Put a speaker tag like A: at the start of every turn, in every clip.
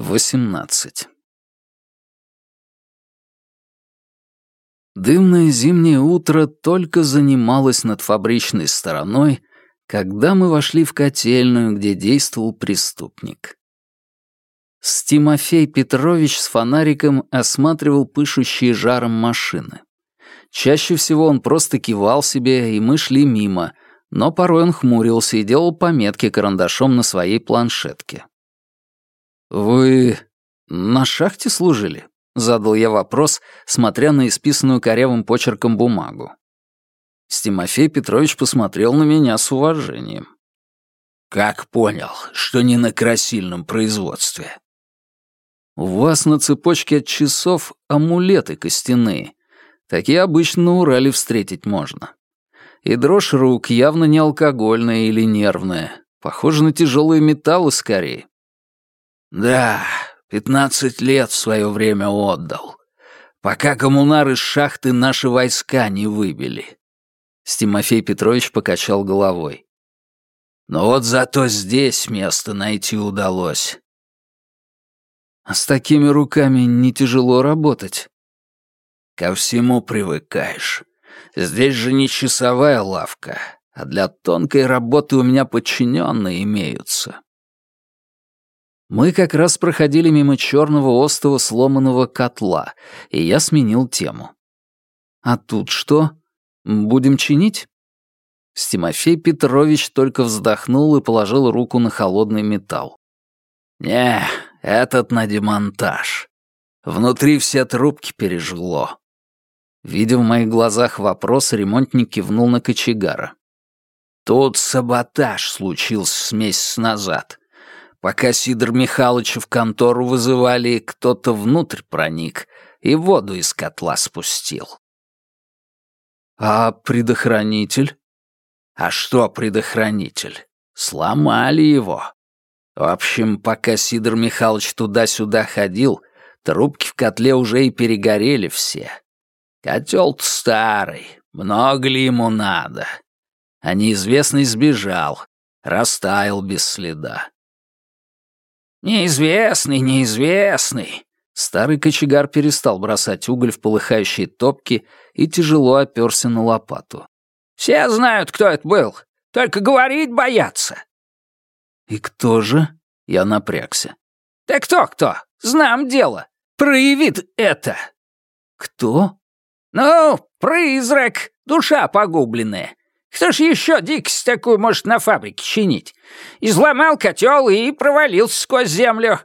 A: 18. Дымное зимнее утро только занималось над фабричной стороной, когда мы вошли в котельную, где действовал преступник. Стимофей Петрович с фонариком осматривал пышущие жаром машины. Чаще всего он просто кивал себе, и мы шли мимо, но порой он хмурился и делал пометки карандашом на своей планшетке. «Вы на шахте служили?» — задал я вопрос, смотря на исписанную корявым почерком бумагу. Стимофей Петрович посмотрел на меня с уважением. «Как понял, что не на красильном производстве?» «У вас на цепочке от часов амулеты костяные. Такие обычно на Урале встретить можно. И дрожь рук явно не алкогольная или нервная. Похоже на тяжелые металлы скорее. Да, пятнадцать лет в свое время отдал. Пока коммунары из шахты наши войска не выбили. Стимофей Петрович покачал головой. Но вот зато здесь место найти удалось. А с такими руками не тяжело работать. Ко всему привыкаешь. Здесь же не часовая лавка, а для тонкой работы у меня подчиненные имеются. Мы как раз проходили мимо черного остова сломанного котла, и я сменил тему. «А тут что? Будем чинить?» Стимофей Петрович только вздохнул и положил руку на холодный металл. «Не, этот на демонтаж. Внутри все трубки пережгло». Видя в моих глазах вопрос, ремонтник кивнул на кочегара. «Тут саботаж случился с месяц назад. Пока Сидор Михайловича в контору вызывали, кто-то внутрь проник и воду из котла спустил. А предохранитель? А что предохранитель? Сломали его. В общем, пока Сидор Михайлович туда-сюда ходил, трубки в котле уже и перегорели все. Котел-то старый, много ли ему надо? А неизвестный сбежал, растаял без следа. «Неизвестный, неизвестный!» Старый кочегар перестал бросать уголь в полыхающие топки и тяжело оперся на лопату. «Все знают, кто это был, только говорить боятся». «И кто же?» — я напрягся. «Да кто-кто? Знам дело. Проявит это». «Кто?» «Ну, призрак, душа погубленная. Кто ж еще дикость такую может на фабрике чинить? Изломал котел и провалился сквозь землю».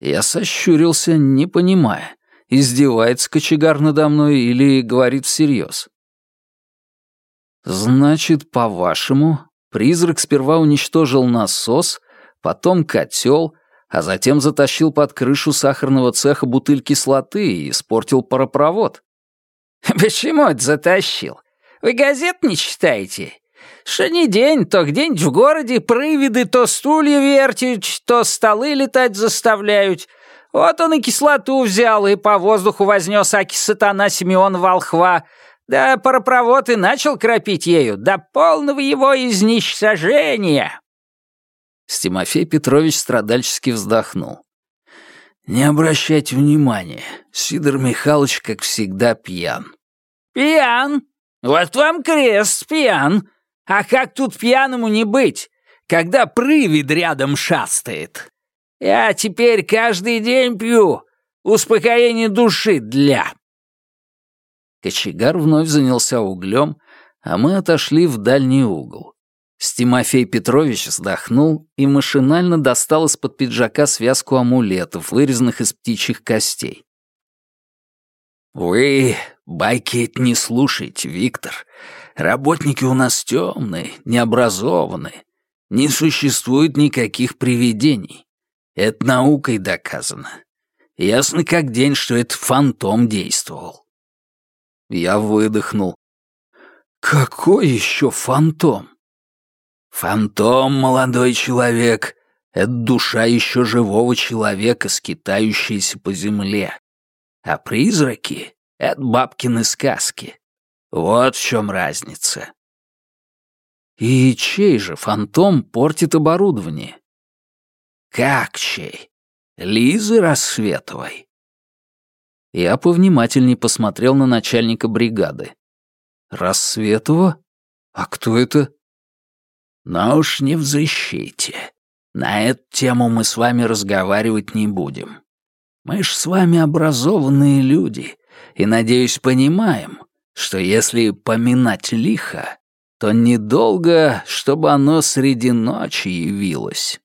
A: Я сощурился, не понимая, издевается кочегар надо мной или говорит всерьез. «Значит, по-вашему, призрак сперва уничтожил насос, потом котел, а затем затащил под крышу сахарного цеха бутыль кислоты и испортил паропровод?»
B: «Почему это затащил? Вы газет не читаете? Что ни день, то где-нибудь в городе привиды то стулья вертят, то столы летать заставляют. Вот он и кислоту взял и по воздуху вознес аки сатана Симеон Волхва, да паропровод и начал кропить ею до полного его изничтожения».
A: Стимофей Петрович страдальчески вздохнул. «Не обращайте внимания, Сидор Михайлович, как всегда, пьян».
B: «Пьян? Вот вам крест, пьян. А как тут пьяному не быть, когда привид рядом шастает? Я теперь каждый день пью. Успокоение души для».
A: Кочегар вновь занялся углем, а мы отошли в дальний угол. Стимофей Петрович вздохнул и машинально достал из-под пиджака связку амулетов, вырезанных из птичьих костей.
C: «Вы байки не слушайте, Виктор. Работники у нас темные, необразованные. Не существует никаких привидений. Это наукой доказано. Ясно как день, что это фантом действовал».
A: Я выдохнул. «Какой еще фантом?»
C: «Фантом, молодой человек, это душа еще живого человека, скитающаяся по земле. А призраки — это бабкины сказки. Вот в чем разница.
A: И чей же фантом портит оборудование?
C: Как чей? Лизы Рассветовой.
A: Я повнимательней посмотрел на начальника бригады. «Рассветова? А кто это?»
C: «Но уж не в защите. На эту тему мы с вами разговаривать не будем. Мы ж с вами образованные люди, и, надеюсь, понимаем, что если поминать лихо, то недолго, чтобы оно среди ночи явилось».